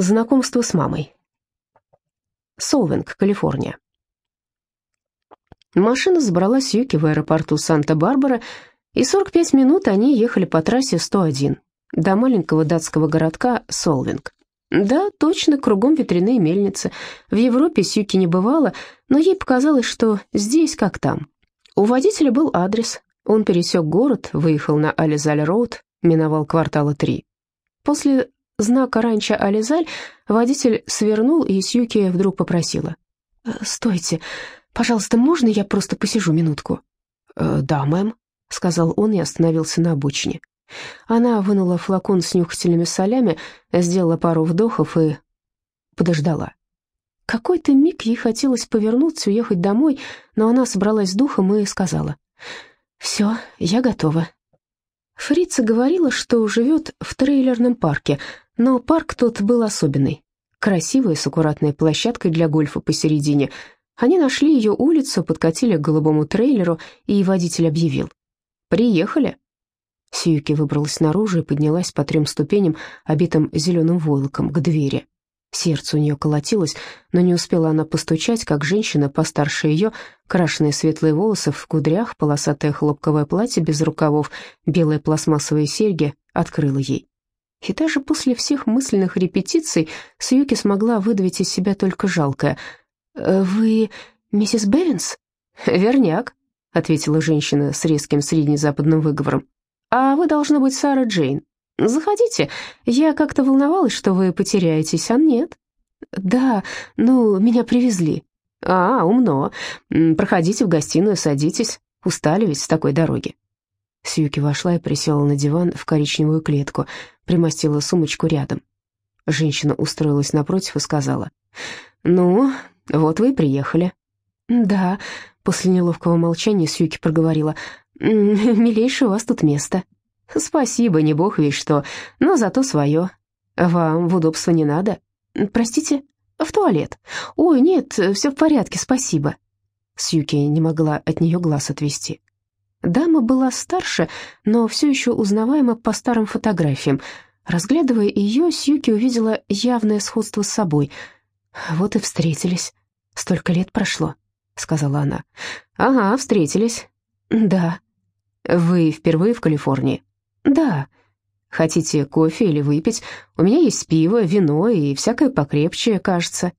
Знакомство с мамой. Солвинг, Калифорния. Машина забрала Сьюки в аэропорту Санта-Барбара, и 45 минут они ехали по трассе 101 до маленького датского городка Солвинг. Да, точно, кругом ветряные мельницы. В Европе Сьюки не бывало, но ей показалось, что здесь как там. У водителя был адрес. Он пересек город, выехал на Ализаль-Роуд, миновал квартала 3. После знака ранчо Ализаль водитель свернул, и Сьюки вдруг попросила. «Э, «Стойте, пожалуйста, можно я просто посижу минутку?» «Э, «Да, мэм», — сказал он и остановился на обочине. Она вынула флакон с нюхательными солями, сделала пару вдохов и подождала. Какой-то миг ей хотелось повернуться, уехать домой, но она собралась с духом и сказала, «Все, я готова». Фрица говорила, что живет в трейлерном парке, но парк тот был особенный. Красивый, с аккуратной площадкой для гольфа посередине. Они нашли ее улицу, подкатили к голубому трейлеру, и водитель объявил. «Приехали». Сьюки выбралась наружу и поднялась по трем ступеням, обитым зеленым войлоком, к двери. Сердце у нее колотилось, но не успела она постучать, как женщина постарше ее, крашеные светлые волосы в кудрях, полосатое хлопковое платье без рукавов, белые пластмассовые серьги, открыла ей. И даже после всех мысленных репетиций Сьюки смогла выдавить из себя только жалкое. «Э, «Вы миссис Бевинс?» «Верняк», — ответила женщина с резким среднезападным выговором. «А вы, должны быть, Сара Джейн. Заходите. Я как-то волновалась, что вы потеряетесь, а нет». «Да, ну, меня привезли». «А, умно. Проходите в гостиную, садитесь. Устали ведь с такой дороги». Сьюки вошла и присела на диван в коричневую клетку, примостила сумочку рядом. Женщина устроилась напротив и сказала, «Ну, вот вы и приехали». «Да», — после неловкого молчания Сьюки проговорила, «милейшее у вас тут место». «Спасибо, не бог весь что, но зато свое. Вам в удобство не надо. Простите, в туалет. Ой, нет, все в порядке, спасибо». Сьюки не могла от нее глаз отвести. Дама была старше, но все еще узнаваема по старым фотографиям. Разглядывая ее, Сьюки увидела явное сходство с собой. «Вот и встретились. Столько лет прошло», — сказала она. «Ага, встретились». «Да». «Вы впервые в Калифорнии?» «Да». «Хотите кофе или выпить? У меня есть пиво, вино и всякое покрепче, кажется».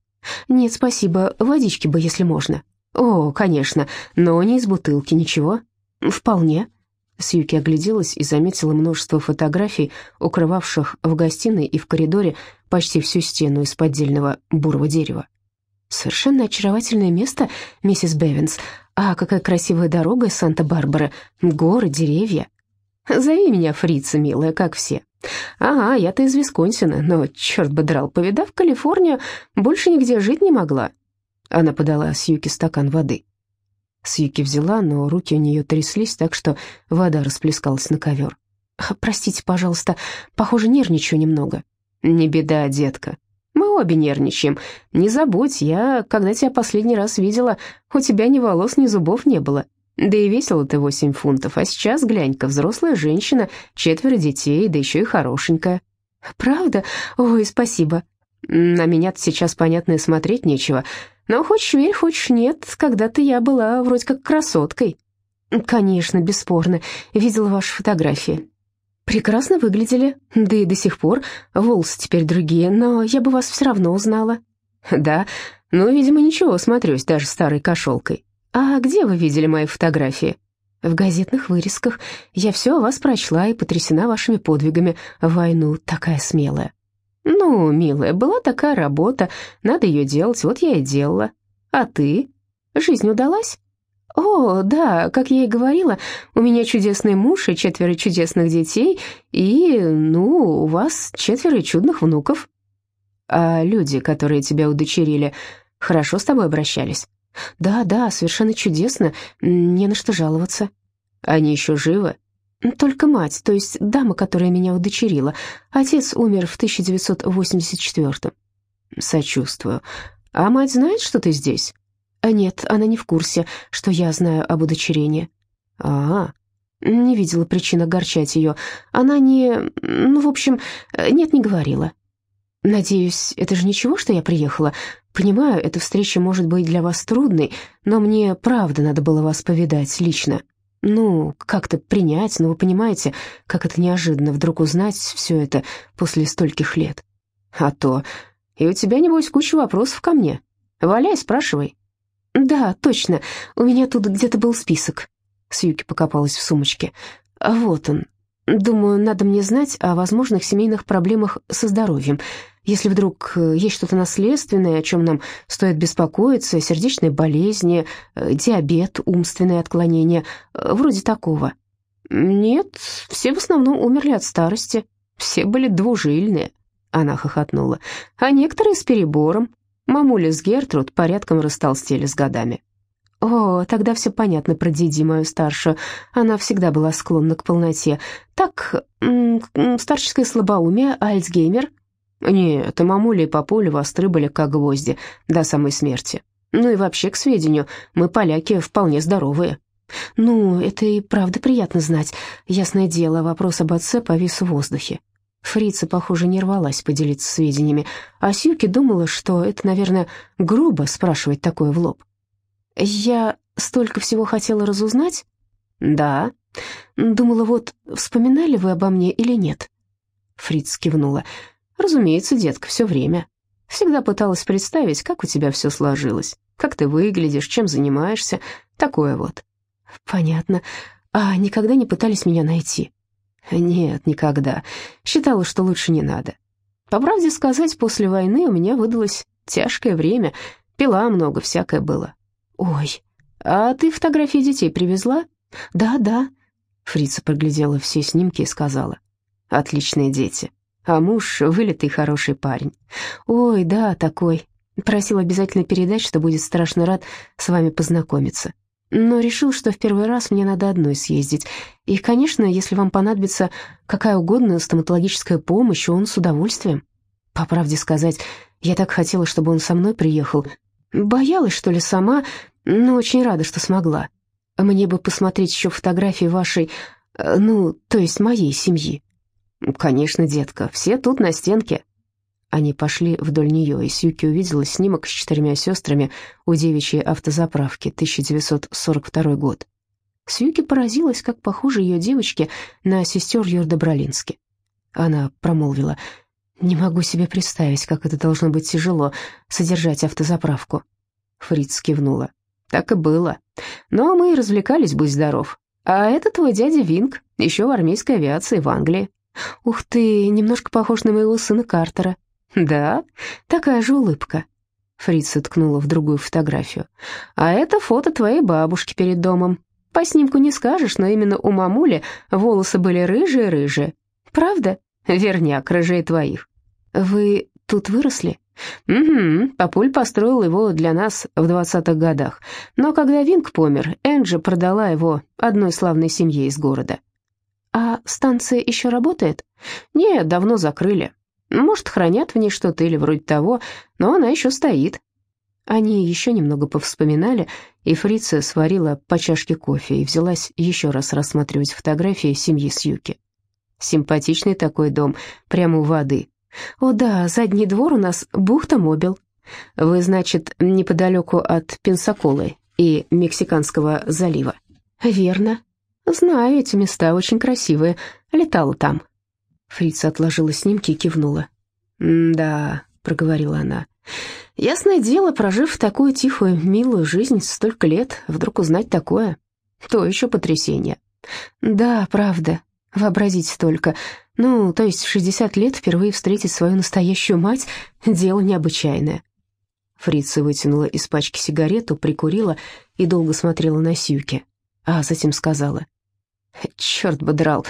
«Нет, спасибо, водички бы, если можно». «О, конечно, но не из бутылки, ничего?» «Вполне». Сьюки огляделась и заметила множество фотографий, укрывавших в гостиной и в коридоре почти всю стену из поддельного бурого дерева. «Совершенно очаровательное место, миссис Бевинс. А какая красивая дорога из Санта-Барбары, горы, деревья». «Зови меня фрица, милая, как все». «Ага, я-то из Висконсина, но, черт бы драл, повидав Калифорнию, больше нигде жить не могла». Она подала Сьюки стакан воды. Сьюки взяла, но руки у нее тряслись, так что вода расплескалась на ковер. «Простите, пожалуйста, похоже, нервничаю немного». «Не беда, детка. Мы обе нервничаем. Не забудь, я, когда тебя последний раз видела, у тебя ни волос, ни зубов не было. Да и весила ты восемь фунтов, а сейчас, глянь-ка, взрослая женщина, четверо детей, да еще и хорошенькая». «Правда? Ой, спасибо». «На меня-то сейчас, понятно, и смотреть нечего». Но хочешь верь, хочешь нет, когда-то я была вроде как красоткой. Конечно, бесспорно, видела ваши фотографии. Прекрасно выглядели, да и до сих пор волосы теперь другие, но я бы вас все равно узнала. Да, ну, видимо, ничего, смотрюсь даже старой кошелкой. А где вы видели мои фотографии? В газетных вырезках. Я все о вас прочла и потрясена вашими подвигами войну, такая смелая. «Ну, милая, была такая работа, надо ее делать, вот я и делала. А ты? Жизнь удалась?» «О, да, как я и говорила, у меня чудесный муж и четверо чудесных детей, и, ну, у вас четверо чудных внуков». «А люди, которые тебя удочерили, хорошо с тобой обращались?» «Да, да, совершенно чудесно, не на что жаловаться». «Они еще живы?» Только мать, то есть дама, которая меня удочерила. Отец умер в 1984-м. Сочувствую. А мать знает, что ты здесь? А нет, она не в курсе, что я знаю об удочерении. А, не видела причин огорчать ее. Она не... Ну, в общем, нет, не говорила. «Надеюсь, это же ничего, что я приехала? Понимаю, эта встреча может быть для вас трудной, но мне правда надо было вас повидать лично. Ну, как-то принять, но вы понимаете, как это неожиданно вдруг узнать все это после стольких лет. А то... И у тебя, небось, куча вопросов ко мне. Валяй, спрашивай». «Да, точно, у меня тут где-то был список». Сьюки покопалась в сумочке. «А вот он. Думаю, надо мне знать о возможных семейных проблемах со здоровьем. Если вдруг э, есть что-то наследственное, о чем нам стоит беспокоиться, сердечные болезни, э, диабет, умственные отклонения, э, вроде такого. Нет, все в основном умерли от старости. Все были двужильные. Она хохотнула. А некоторые с перебором. Мамуля с Гертруд порядком растолстели с годами. «О, тогда все понятно про Диди, мою старшую. Она всегда была склонна к полноте. Так, старческое слабоумие, Альцгеймер?» «Нет, и мамуля и папуля востры были как гвозди до самой смерти. Ну и вообще, к сведению, мы, поляки, вполне здоровые». «Ну, это и правда приятно знать. Ясное дело, вопрос об отце повис в воздухе. Фрица, похоже, не рвалась поделиться сведениями, а Сьюки думала, что это, наверное, грубо спрашивать такое в лоб. «Я столько всего хотела разузнать?» «Да». «Думала, вот, вспоминали вы обо мне или нет?» Фриц кивнула. «Разумеется, детка, все время. Всегда пыталась представить, как у тебя все сложилось, как ты выглядишь, чем занимаешься, такое вот». «Понятно. А никогда не пытались меня найти?» «Нет, никогда. Считала, что лучше не надо. По правде сказать, после войны у меня выдалось тяжкое время, пила много, всякое было. Ой, а ты фотографии детей привезла? Да, да. Фрица проглядела все снимки и сказала. Отличные дети. А муж вылитый хороший парень. Ой, да, такой. Просил обязательно передать, что будет страшно рад с вами познакомиться но решил, что в первый раз мне надо одной съездить. И, конечно, если вам понадобится какая угодно стоматологическая помощь, он с удовольствием. По правде сказать, я так хотела, чтобы он со мной приехал. Боялась, что ли, сама, но очень рада, что смогла. Мне бы посмотреть еще фотографии вашей, э, ну, то есть моей семьи. Конечно, детка, все тут на стенке. Они пошли вдоль нее, и Сьюки увидела снимок с четырьмя сестрами у девичьей автозаправки, 1942 год. Сьюки поразилась, как похожи ее девочки на сестер Йорда-Бролински. Она промолвила, «Не могу себе представить, как это должно быть тяжело, содержать автозаправку». Фриц кивнула. «Так и было. Но мы и развлекались, будь здоров. А это твой дядя Винг, еще в армейской авиации в Англии. Ух ты, немножко похож на моего сына Картера. «Да, такая же улыбка». Фрица ткнула в другую фотографию. «А это фото твоей бабушки перед домом. По снимку не скажешь, но именно у мамули волосы были рыжие-рыжие. Правда? Верняк, рыжие твоих. Вы тут выросли?» «Угу, папуль построил его для нас в двадцатых годах. Но когда Винг помер, Энджи продала его одной славной семье из города». «А станция еще работает?» «Нет, давно закрыли. Может, хранят в ней что-то или вроде того, но она еще стоит». Они еще немного повспоминали, и фрица сварила по чашке кофе и взялась еще раз рассматривать фотографии семьи Сьюки. Симпатичный такой дом, прямо у воды. «О да, задний двор у нас бухта-мобил. Вы, значит, неподалеку от Пенсаколы и Мексиканского залива?» «Верно. Знаю, эти места очень красивые. Летала там». Фрица отложила снимки и кивнула. «Да», — проговорила она. «Ясное дело, прожив такую тихую, милую жизнь столько лет, вдруг узнать такое. То еще потрясение». «Да, правда. Вообразите только. Ну, то есть 60 лет впервые встретить свою настоящую мать — дело необычайное». Фрица вытянула из пачки сигарету, прикурила и долго смотрела на Сьюки, а затем сказала. «Черт бы драл,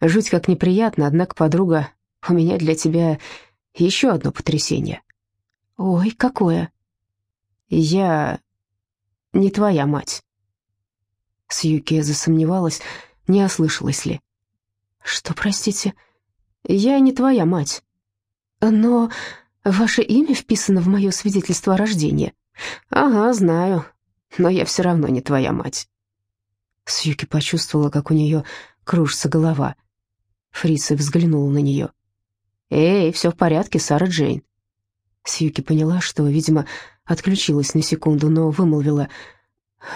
Жуть как неприятно, однако, подруга, у меня для тебя еще одно потрясение. Ой, какое? Я не твоя мать. Сьюки засомневалась, не ослышалась ли. Что, простите? Я не твоя мать. Но ваше имя вписано в мое свидетельство о рождении. Ага, знаю, но я все равно не твоя мать. Сьюки почувствовала, как у нее кружится голова. Фрица взглянула на нее. «Эй, все в порядке, Сара Джейн». Сьюки поняла, что, видимо, отключилась на секунду, но вымолвила.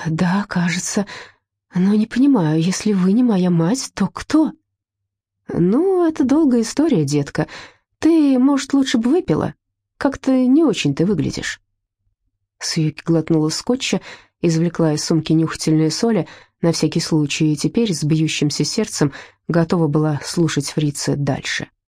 «Да, кажется. Но не понимаю, если вы не моя мать, то кто?» «Ну, это долгая история, детка. Ты, может, лучше бы выпила? Как-то не очень ты выглядишь». Сьюки глотнула скотча, извлекла из сумки нюхательные соли на всякий случай и теперь с бьющимся сердцем готова была слушать фрица дальше.